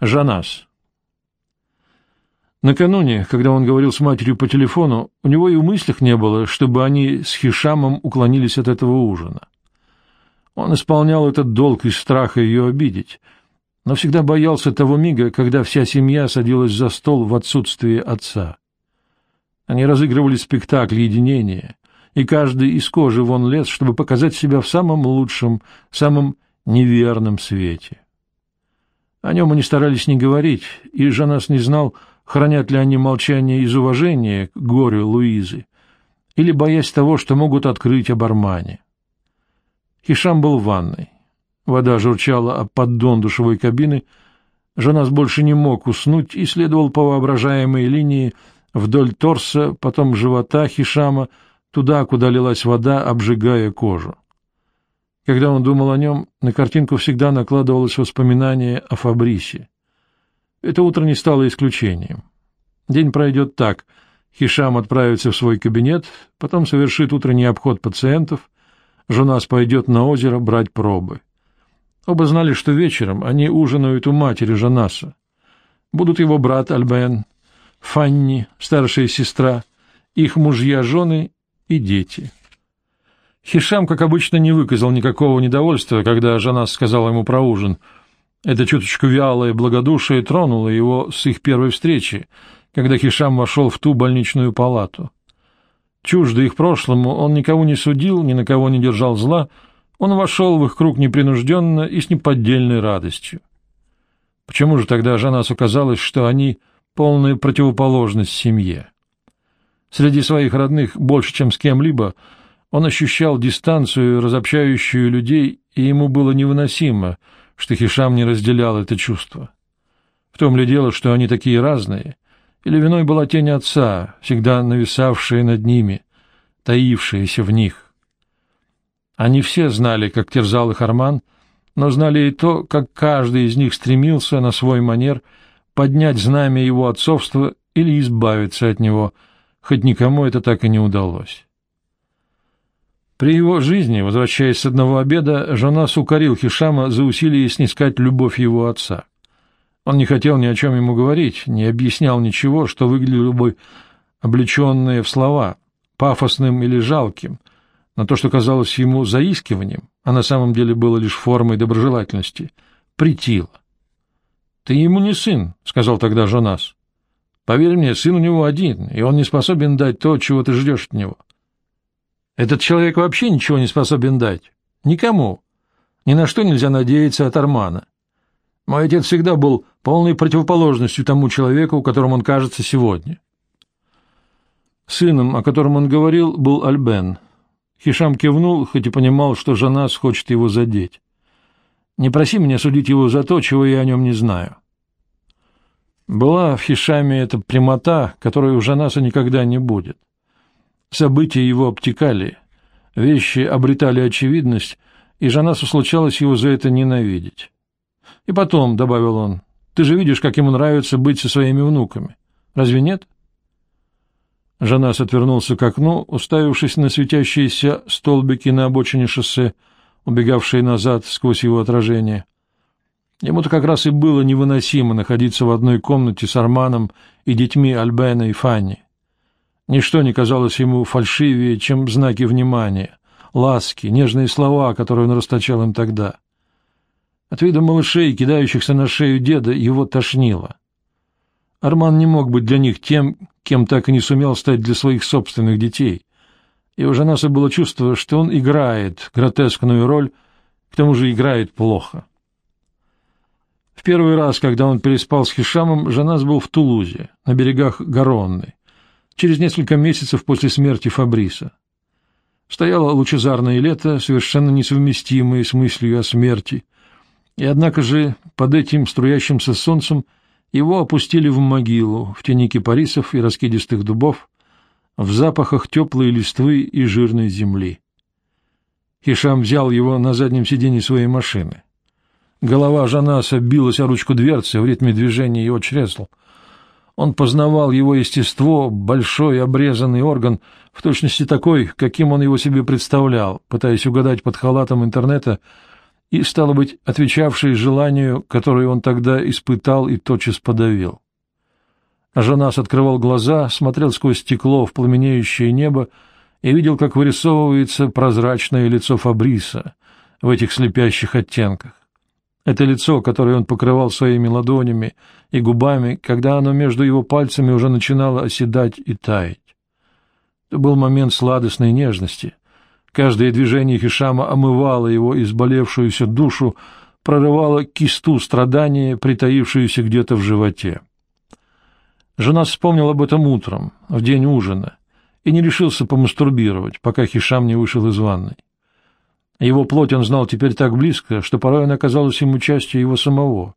Жанас. Накануне, когда он говорил с матерью по телефону, у него и в мыслях не было, чтобы они с Хишамом уклонились от этого ужина. Он исполнял этот долг из страха ее обидеть, но всегда боялся того мига, когда вся семья садилась за стол в отсутствие отца. Они разыгрывали спектакль единения, и каждый из кожи вон лез, чтобы показать себя в самом лучшем, самом неверном свете. О нем они старались не говорить, и Жанас не знал, хранят ли они молчание из уважения к горю Луизы, или боясь того, что могут открыть об Армане. Хишам был в ванной. Вода журчала об поддон душевой кабины. Жанас больше не мог уснуть и следовал по воображаемой линии вдоль торса, потом живота Хишама, туда, куда лилась вода, обжигая кожу. Когда он думал о нем, на картинку всегда накладывалось воспоминание о Фабрисе. Это утро не стало исключением. День пройдет так. Хишам отправится в свой кабинет, потом совершит утренний обход пациентов, Жунас пойдет на озеро брать пробы. Оба знали, что вечером они ужинают у матери Жанаса. Будут его брат Альбен, Фанни, старшая сестра, их мужья-жены и дети. Хишам, как обычно, не выказал никакого недовольства, когда жена сказала ему про ужин. Это чуточку вялое благодушие тронуло его с их первой встречи, когда Хишам вошел в ту больничную палату. Чуждо их прошлому, он никого не судил, ни на кого не держал зла, он вошел в их круг непринужденно и с неподдельной радостью. Почему же тогда Жанасу казалось, что они — полная противоположность семье? Среди своих родных больше, чем с кем-либо — он ощущал дистанцию, разобщающую людей, и ему было невыносимо, что Хишам не разделял это чувство. В том ли дело, что они такие разные, или виной была тень отца, всегда нависавшая над ними, таившаяся в них. Они все знали, как терзал их Арман, но знали и то, как каждый из них стремился на свой манер поднять знамя его отцовства или избавиться от него, хоть никому это так и не удалось. При его жизни, возвращаясь с одного обеда, Жонас укорил Хишама за усилие снискать любовь его отца. Он не хотел ни о чем ему говорить, не объяснял ничего, что выглядело бы облеченное в слова, пафосным или жалким, но то, что казалось ему заискиванием, а на самом деле было лишь формой доброжелательности, притило. — Ты ему не сын, — сказал тогда Жонас. — Поверь мне, сын у него один, и он не способен дать то, чего ты ждешь от него. — этот человек вообще ничего не способен дать. Никому. Ни на что нельзя надеяться от Армана. Мой отец всегда был полной противоположностью тому человеку, которым он кажется сегодня. Сыном, о котором он говорил, был Альбен. Хишам кивнул, хоть и понимал, что жена хочет его задеть. «Не проси меня судить его за то, чего я о нем не знаю». Была в Хишаме эта прямота, которой у Жанаса никогда не будет. События его обтекали, вещи обретали очевидность, и Жанасу случалось его за это ненавидеть. И потом, — добавил он, — ты же видишь, как ему нравится быть со своими внуками. Разве нет? Жанас отвернулся к окну, уставившись на светящиеся столбики на обочине шоссе, убегавшие назад сквозь его отражение. Ему-то как раз и было невыносимо находиться в одной комнате с Арманом и детьми Альбена и Фанни. Ничто не казалось ему фальшивее, чем знаки внимания, ласки, нежные слова, которые он расточал им тогда. От вида малышей, кидающихся на шею деда, его тошнило. Арман не мог быть для них тем, кем так и не сумел стать для своих собственных детей. И у Жанаса было чувство, что он играет гротескную роль, к тому же играет плохо. В первый раз, когда он переспал с Хишамом, Жанас был в Тулузе, на берегах Гаронны, через несколько месяцев после смерти Фабриса. Стояло лучезарное лето, совершенно несовместимое с мыслью о смерти, и однако же под этим струящимся солнцем его опустили в могилу, в тени кипарисов и раскидистых дубов, в запахах теплой листвы и жирной земли. Хишам взял его на заднем сиденье своей машины. Голова Жанаса билась о ручку дверцы в ритме движения его чресл — он познавал его естество, большой обрезанный орган, в точности такой, каким он его себе представлял, пытаясь угадать под халатом интернета и, стало быть, отвечавшие желанию, которое он тогда испытал и тотчас подавил. А Жанас открывал глаза, смотрел сквозь стекло в пламенеющее небо и видел, как вырисовывается прозрачное лицо Фабриса в этих слепящих оттенках. Это лицо, которое он покрывал своими ладонями и губами, когда оно между его пальцами уже начинало оседать и таять. Это был момент сладостной нежности. Каждое движение Хишама омывало его изболевшуюся душу, прорывало кисту страдания, притаившуюся где-то в животе. Жена вспомнил об этом утром, в день ужина, и не решился помастурбировать, пока Хишам не вышел из ванной. Его плоть он знал теперь так близко, что порой она казалась ему частью его самого,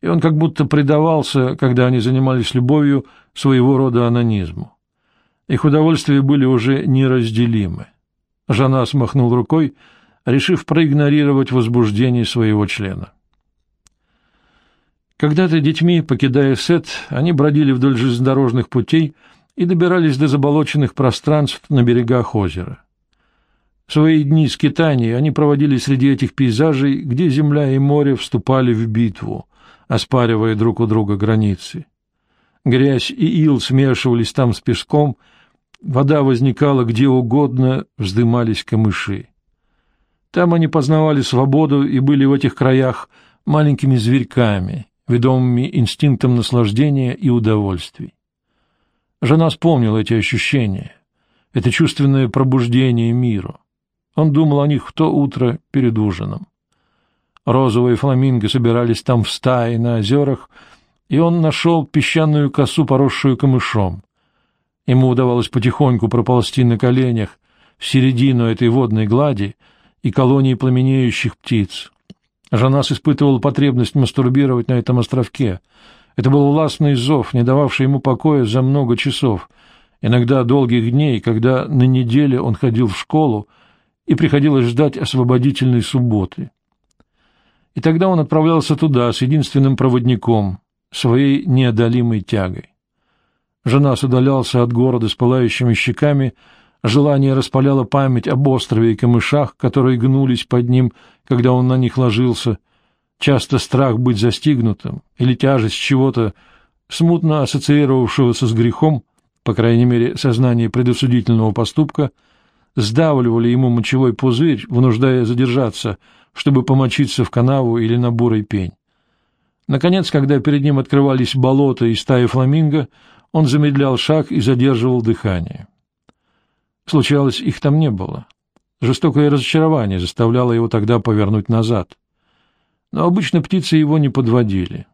и он как будто предавался, когда они занимались любовью, своего рода анонизму. Их удовольствия были уже неразделимы. Жена смахнул рукой, решив проигнорировать возбуждение своего члена. Когда-то детьми, покидая Сет, они бродили вдоль железнодорожных путей и добирались до заболоченных пространств на берегах озера. Свои дни скитаний они проводили среди этих пейзажей, где земля и море вступали в битву, оспаривая друг у друга границы. Грязь и ил смешивались там с песком, вода возникала где угодно, вздымались камыши. Там они познавали свободу и были в этих краях маленькими зверьками, ведомыми инстинктом наслаждения и удовольствий. Жена вспомнила эти ощущения, это чувственное пробуждение миру. Он думал о них в то утро перед ужином. Розовые фламинго собирались там в стаи на озерах, и он нашел песчаную косу, поросшую камышом. Ему удавалось потихоньку проползти на коленях в середину этой водной глади и колонии пламенеющих птиц. Жанас испытывал потребность мастурбировать на этом островке. Это был властный зов, не дававший ему покоя за много часов, иногда долгих дней, когда на неделе он ходил в школу, и приходилось ждать освободительной субботы. И тогда он отправлялся туда с единственным проводником, своей неодолимой тягой. Жанас удалялся от города с пылающими щеками, Желание распаляло память об острове и камышах, которые гнулись под ним, когда он на них ложился. Часто страх быть застигнутым или тяжесть чего-то, смутно ассоциировавшегося с грехом, по крайней мере, сознание предосудительного поступка, сдавливали ему мочевой пузырь, вынуждая задержаться, чтобы помочиться в канаву или на бурый пень. Наконец, когда перед ним открывались болота и стаи фламинго, он замедлял шаг и задерживал дыхание. Случалось, их там не было. Жестокое разочарование заставляло его тогда повернуть назад. Но обычно птицы его не подводили.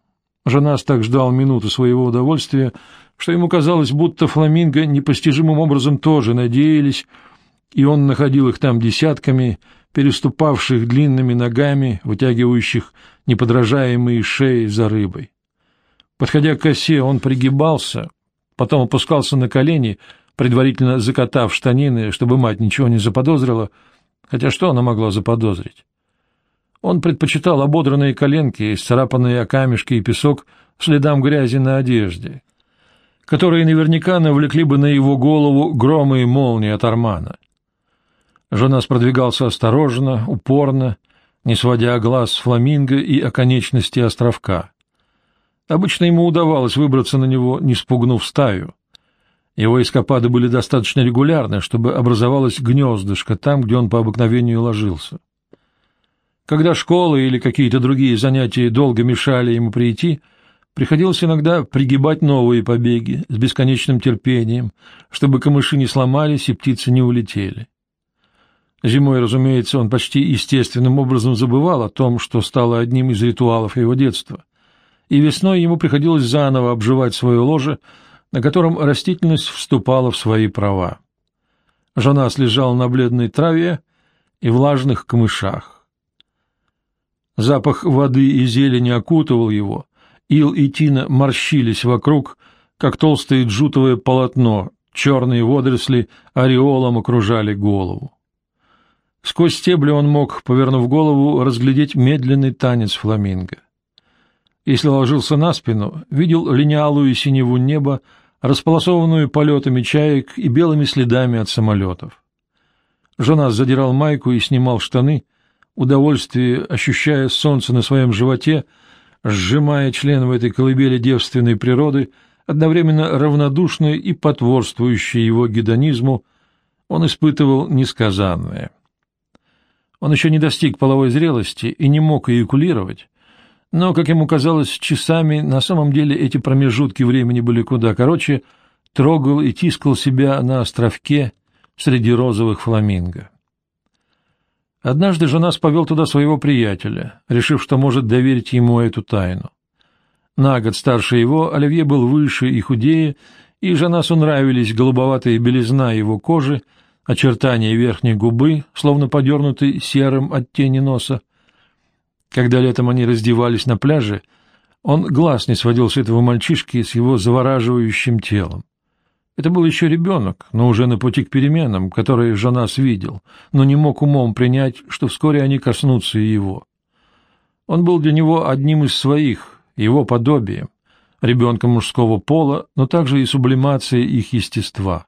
Жанас так ждал минуты своего удовольствия, что ему казалось, будто фламинго непостижимым образом тоже надеялись, и он находил их там десятками, переступавших длинными ногами, вытягивающих неподражаемые шеи за рыбой. Подходя к косе, он пригибался, потом опускался на колени — предварительно закатав штанины, чтобы мать ничего не заподозрила, хотя что она могла заподозрить? Он предпочитал ободранные коленки, исцарапанные о камешки и песок, следам грязи на одежде, которые наверняка навлекли бы на его голову громы и молнии от Армана. Жонас продвигался осторожно, упорно, не сводя глаз с фламинго и оконечности островка. Обычно ему удавалось выбраться на него, не спугнув стаю. Его эскапады были достаточно регулярны, чтобы образовалось гнездышко там, где он по обыкновению ложился. Когда школа или какие-то другие занятия долго мешали ему прийти, приходилось иногда пригибать новые побеги с бесконечным терпением, чтобы камыши не сломались и птицы не улетели. Зимой, разумеется, он почти естественным образом забывал о том, что стало одним из ритуалов его детства, и весной ему приходилось заново обживать свое ложе, на котором растительность вступала в свои права. Жанас лежал на бледной траве и влажных камышах. Запах воды и зелени окутывал его, ил и тина морщились вокруг, как толстое джутовое полотно, черные водоросли ореолом окружали голову. Сквозь стебли он мог, повернув голову, разглядеть медленный танец фламинго. Если ложился на спину, видел линялую синеву неба, располосованную полетами чаек и белыми следами от самолетов. Жена задирал майку и снимал штаны, удовольствие, ощущая солнце на своем животе, сжимая член в этой колыбели девственной природы, одновременно равнодушный и потворствующий его гедонизму, он испытывал несказанное. Он еще не достиг половой зрелости и не мог эякулировать, но, как ему казалось, часами на самом деле эти промежутки времени были куда короче, трогал и тискал себя на островке среди розовых фламинго. Однажды Жанас повел туда своего приятеля, решив, что может доверить ему эту тайну. На год старше его Оливье был выше и худее, и Жанасу нравились голубоватая белизна его кожи, очертания верхней губы, словно подернутой серым от тени носа. Когда летом они раздевались на пляже, он глаз не сводил с этого мальчишки с его завораживающим телом. Это был еще ребенок, но уже на пути к переменам, которые Жанас видел, но не мог умом принять, что вскоре они коснутся и его. Он был для него одним из своих, его подобием, ребенком мужского пола, но также и сублимацией их естества.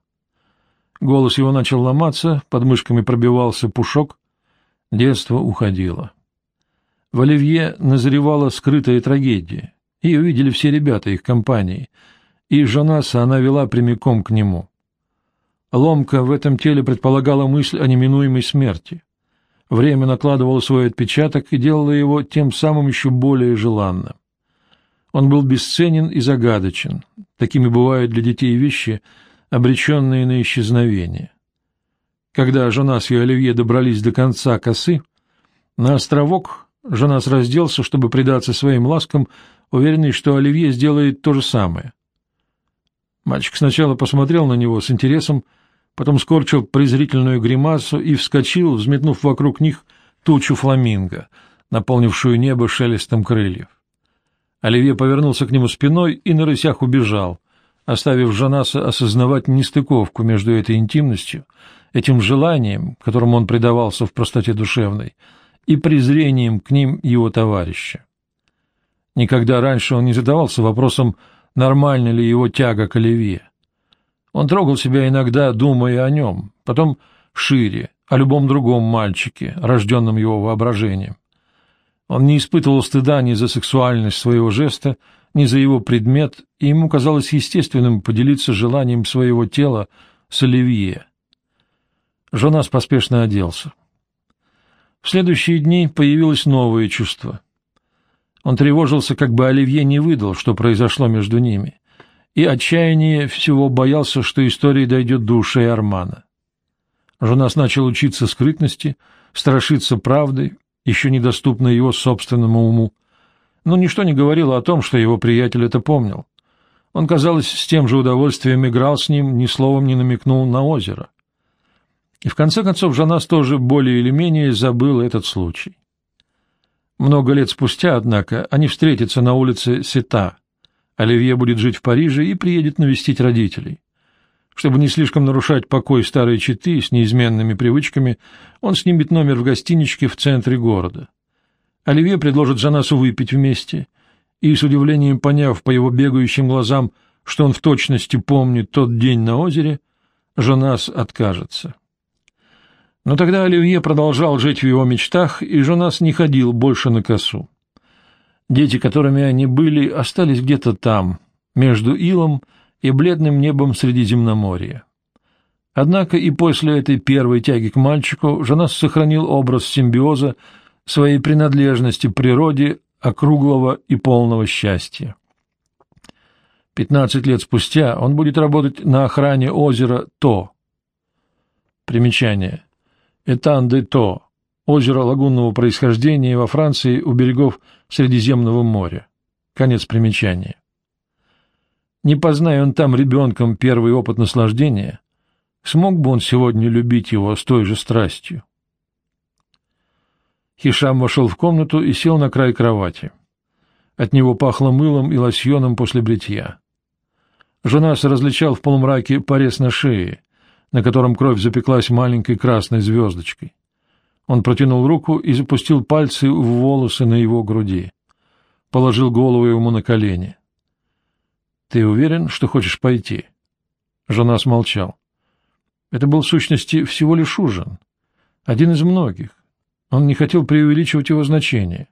Голос его начал ломаться, под мышками пробивался пушок, детство уходило. В Оливье назревала скрытая трагедия, ее видели все ребята их компании — и Жонаса она вела прямиком к нему. Ломка в этом теле предполагала мысль о неминуемой смерти. Время накладывало свой отпечаток и делало его тем самым еще более желанным. Он был бесценен и загадочен. Такими бывают для детей вещи, обреченные на исчезновение. Когда Жонас и Оливье добрались до конца косы, на островок Жонас разделся, чтобы предаться своим ласкам, уверенный, что Оливье сделает то же самое. Мальчик сначала посмотрел на него с интересом, потом скорчил презрительную гримасу и вскочил, взметнув вокруг них тучу фламинго, наполнившую небо шелестом крыльев. Оливье повернулся к нему спиной и на рысях убежал, оставив Жанаса осознавать нестыковку между этой интимностью, этим желанием, которому он предавался в простоте душевной, и презрением к ним его товарища. Никогда раньше он не задавался вопросом, нормальна ли его тяга к Оливье. Он трогал себя иногда, думая о нем, потом шире, о любом другом мальчике, рожденном его воображением. Он не испытывал стыда ни за сексуальность своего жеста, ни за его предмет, и ему казалось естественным поделиться желанием своего тела с Оливье. Жонас поспешно оделся. В следующие дни появилось новое чувство. Он тревожился, как бы Оливье не выдал, что произошло между ними, и отчаяние всего боялся, что история дойдет до ушей Армана. Жонас начал учиться скрытности, страшиться правды, еще недоступной его собственному уму, но ничто не говорило о том, что его приятель это помнил. Он, казалось, с тем же удовольствием играл с ним, ни словом не намекнул на озеро. И в конце концов Жанас тоже более или менее забыл этот случай. Много лет спустя, однако, они встретятся на улице Сета. Оливье будет жить в Париже и приедет навестить родителей. Чтобы не слишком нарушать покой старой четы с неизменными привычками, он снимет номер в гостиничке в центре города. Оливье предложит Жанасу выпить вместе, и, с удивлением поняв по его бегающим глазам, что он в точности помнит тот день на озере, Жанас откажется. Но тогда Оливье продолжал жить в его мечтах, и Жонас не ходил больше на косу. Дети, которыми они были, остались где-то там, между илом и бледным небом Средиземноморья. Однако и после этой первой тяги к мальчику Жонас сохранил образ симбиоза своей принадлежности природе округлого и полного счастья. Пятнадцать лет спустя он будет работать на охране озера То. Примечание. Этан-де-То, озеро лагунного происхождения во Франции у берегов Средиземного моря. Конец примечания. Не позная он там ребенком первый опыт наслаждения, смог бы он сегодня любить его с той же страстью? Хишам вошел в комнату и сел на край кровати. От него пахло мылом и лосьоном после бритья. Жонас различал в полумраке порез на шее, на котором кровь запеклась маленькой красной звездочкой. Он протянул руку и запустил пальцы в волосы на его груди. Положил голову ему на колени. — Ты уверен, что хочешь пойти? Жена смолчал. Это был в сущности всего лишь ужин. Один из многих. Он не хотел преувеличивать его значение.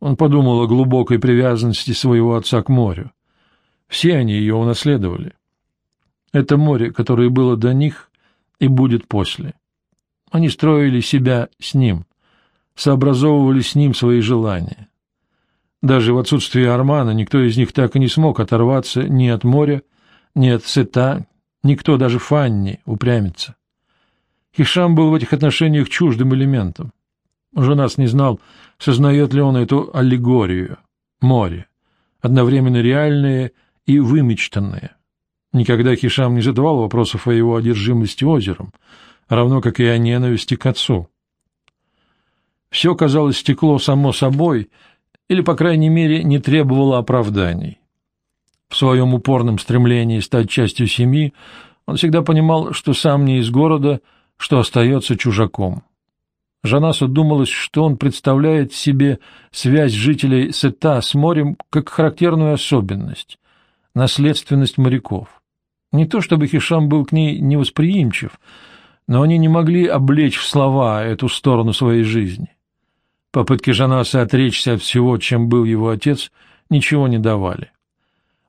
Он подумал о глубокой привязанности своего отца к морю. Все они ее унаследовали. Это море, которое было до них и будет после. Они строили себя с ним, сообразовывали с ним свои желания. Даже в отсутствие Армана никто из них так и не смог оторваться ни от моря, ни от Сета, никто, даже Фанни, упрямится. Хишам был в этих отношениях чуждым элементом. Женас не знал, сознает ли он эту аллегорию, море, одновременно реальное и вымечтанное. Никогда Хишам не задавал вопросов о его одержимости озером, равно как и о ненависти к отцу. Все, казалось, стекло само собой, или, по крайней мере, не требовало оправданий. В своем упорном стремлении стать частью семьи он всегда понимал, что сам не из города, что остается чужаком. Жанасу думалось, что он представляет себе связь жителей Сета с морем как характерную особенность, наследственность моряков. Не то чтобы Хишам был к ней невосприимчив, но они не могли облечь в слова эту сторону своей жизни. Попытки Жанаса отречься от всего, чем был его отец, ничего не давали.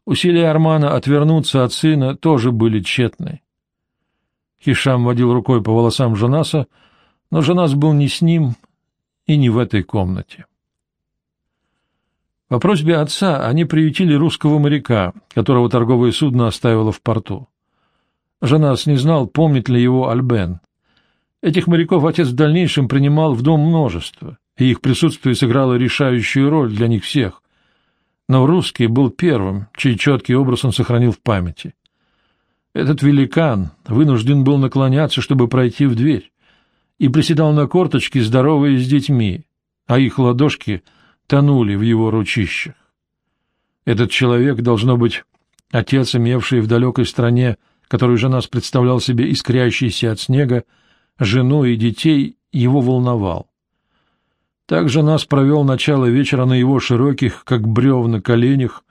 Усилия Армана отвернуться от сына тоже были тщетны. Хишам водил рукой по волосам Жанаса, но Жанас был не с ним и не в этой комнате. По просьбе отца они приютили русского моряка, которого торговое судно оставило в порту. Жанас не знал, помнит ли его Альбен. Этих моряков отец в дальнейшем принимал в дом множество, и их присутствие сыграло решающую роль для них всех. Но русский был первым, чей четкий образ он сохранил в памяти. Этот великан вынужден был наклоняться, чтобы пройти в дверь и приседал на корточки, здоровые с детьми, а их ладошки тонули в его ручищах. Этот человек, должно быть, отец, имевший в далекой стране, которую же нас представлял себе искрящийся от снега, жену и детей, его волновал. Также нас провел начало вечера на его широких, как бревна, коленях,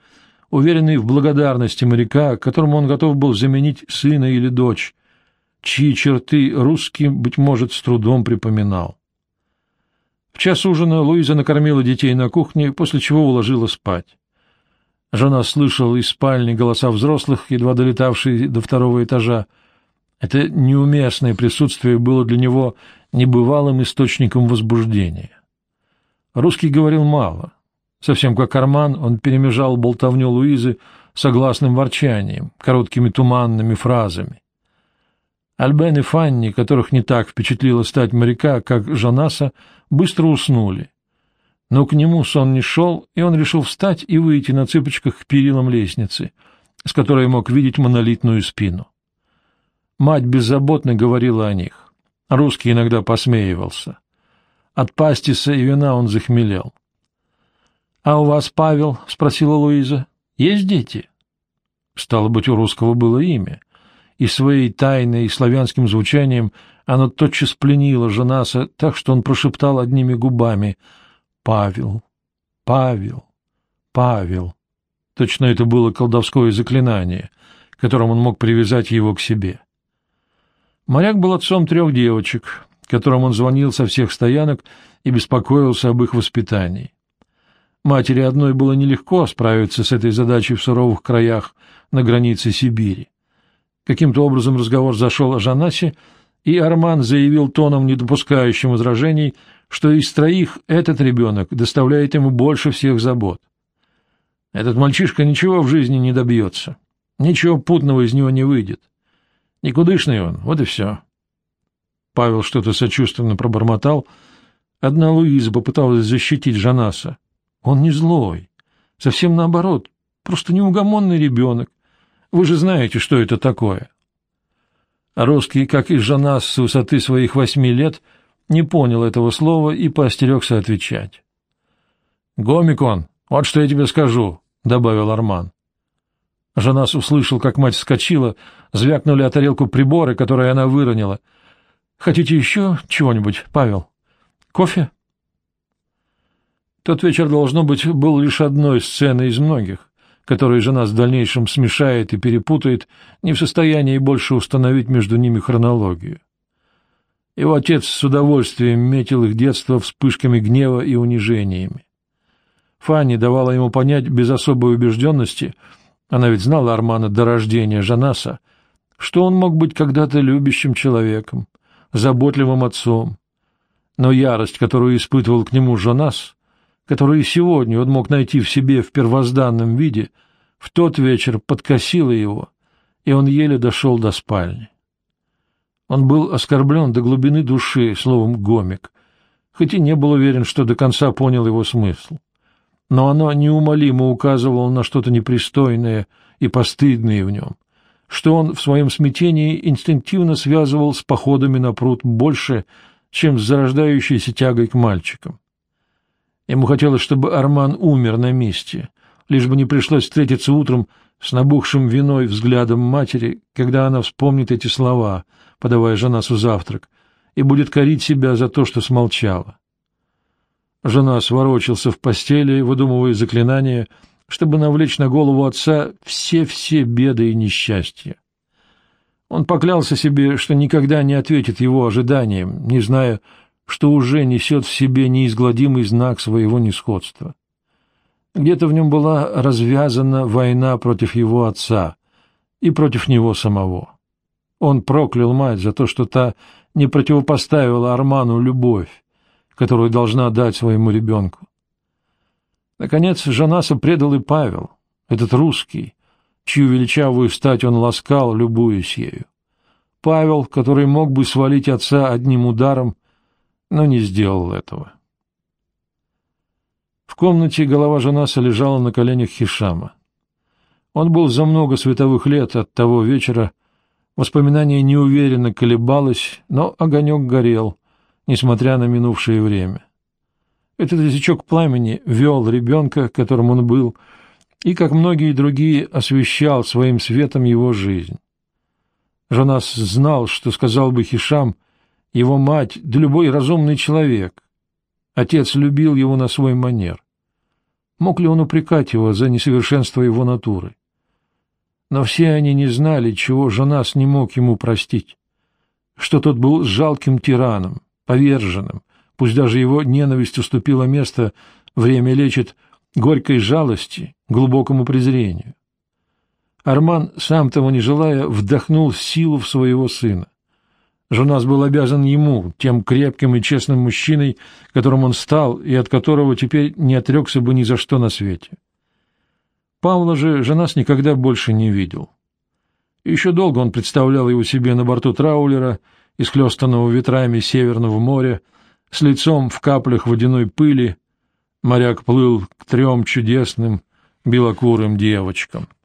уверенный в благодарности моряка, которому он готов был заменить сына или дочь, чьи черты русский, быть может, с трудом припоминал. В час ужина Луиза накормила детей на кухне, после чего уложила спать. Жена слышала из спальни голоса взрослых, едва долетавшие до второго этажа. Это неуместное присутствие было для него небывалым источником возбуждения. Русский говорил мало. Совсем как Арман, он перемежал болтовню Луизы согласным ворчанием, короткими туманными фразами. Альбен и Фанни, которых не так впечатлило стать моряка, как Жанаса, быстро уснули. Но к нему сон не шел, и он решил встать и выйти на цыпочках к перилам лестницы, с которой мог видеть монолитную спину. Мать беззаботно говорила о них. Русский иногда посмеивался. От пастиса и вина он захмелел. — А у вас, Павел? — спросила Луиза. — Есть дети? Стало быть, у русского было имя — и своей тайной и славянским звучанием оно тотчас пленило Женаса так, что он прошептал одними губами «Павел, Павел, Павел». Точно это было колдовское заклинание, которым он мог привязать его к себе. Моряк был отцом трех девочек, которым он звонил со всех стоянок и беспокоился об их воспитании. Матери одной было нелегко справиться с этой задачей в суровых краях на границе Сибири. Каким-то образом разговор зашел о Жанасе, и Арман заявил тоном, не допускающим возражений, что из троих этот ребенок доставляет ему больше всех забот. Этот мальчишка ничего в жизни не добьется, ничего путного из него не выйдет. Никудышный он, вот и все. Павел что-то сочувственно пробормотал. Одна Луиза попыталась защитить Жанаса. Он не злой, совсем наоборот, просто неугомонный ребенок, вы же знаете, что это такое. Русский, как и жена с высоты своих восьми лет, не понял этого слова и поостерегся отвечать. — Гомикон, вот что я тебе скажу, — добавил Арман. Жанас услышал, как мать вскочила, звякнули о тарелку приборы, которые она выронила. — Хотите еще чего-нибудь, Павел? Кофе? Тот вечер, должно быть, был лишь одной сценой из многих которые жена в дальнейшем смешает и перепутает, не в состоянии больше установить между ними хронологию. Его отец с удовольствием метил их детство вспышками гнева и унижениями. Фанни давала ему понять без особой убежденности, она ведь знала Армана до рождения Жанаса, что он мог быть когда-то любящим человеком, заботливым отцом. Но ярость, которую испытывал к нему Жанас, которую и сегодня он мог найти в себе в первозданном виде, в тот вечер подкосила его, и он еле дошел до спальни. Он был оскорблен до глубины души словом «гомик», хоть и не был уверен, что до конца понял его смысл но оно неумолимо указывало на что-то непристойное и постыдное в нем, что он в своем смятении инстинктивно связывал с походами на пруд больше, чем с зарождающейся тягой к мальчикам. Ему хотелось, чтобы Арман умер на месте, лишь бы не пришлось встретиться утром с набухшим виной взглядом матери, когда она вспомнит эти слова, подавая Жанасу завтрак, и будет корить себя за то, что смолчала. Жена сворочился в постели, выдумывая заклинания, чтобы навлечь на голову отца все-все беды и несчастья. Он поклялся себе, что никогда не ответит его ожиданиям, не зная, что уже несет в себе неизгладимый знак своего несходства. Где-то в нем была развязана война против его отца и против него самого. Он проклял мать за то, что та не противопоставила Арману любовь, которую должна дать своему ребенку. Наконец, Жанаса предал и Павел, этот русский, чью величавую стать он ласкал, любуясь ею. Павел, который мог бы свалить отца одним ударом, но не сделал этого. В комнате голова Жанаса лежала на коленях Хишама. Он был за много световых лет от того вечера, воспоминание неуверенно колебалось, но огонек горел, несмотря на минувшее время. Этот язычок пламени вел ребенка, которым он был, и, как многие другие, освещал своим светом его жизнь. Жонас знал, что сказал бы Хишам, его мать, да любой разумный человек. Отец любил его на свой манер. Мог ли он упрекать его за несовершенство его натуры? Но все они не знали, чего Жонас не мог ему простить, что тот был жалким тираном, поверженным, пусть даже его ненависть уступила место, время лечит горькой жалости, глубокому презрению. Арман, сам того не желая, вдохнул силу в своего сына. Жонас был обязан ему, тем крепким и честным мужчиной, которым он стал и от которого теперь не отрекся бы ни за что на свете. Павла же Жонас никогда больше не видел. Еще долго он представлял его себе на борту траулера — исхлестанного ветрами Северного моря, с лицом в каплях водяной пыли, моряк плыл к трем чудесным белокурым девочкам —